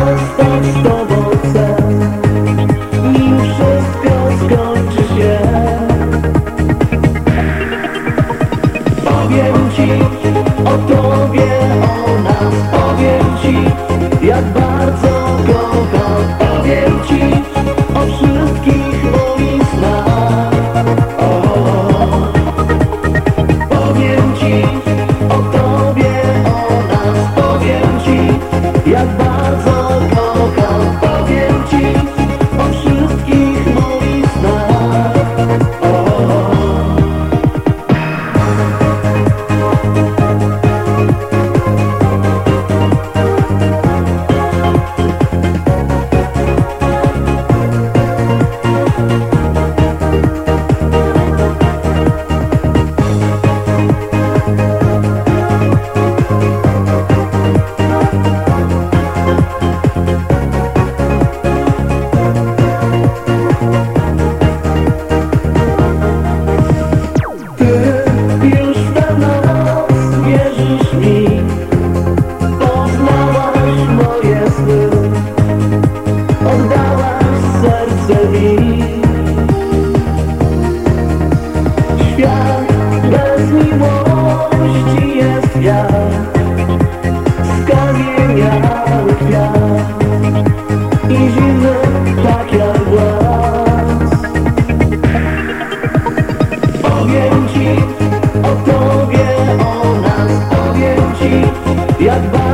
zostać z tobą Nim wszystko skończy się. Powiem ci o tobie, o nas Powiem ci, jak bardzo kocham. Powiem Bye.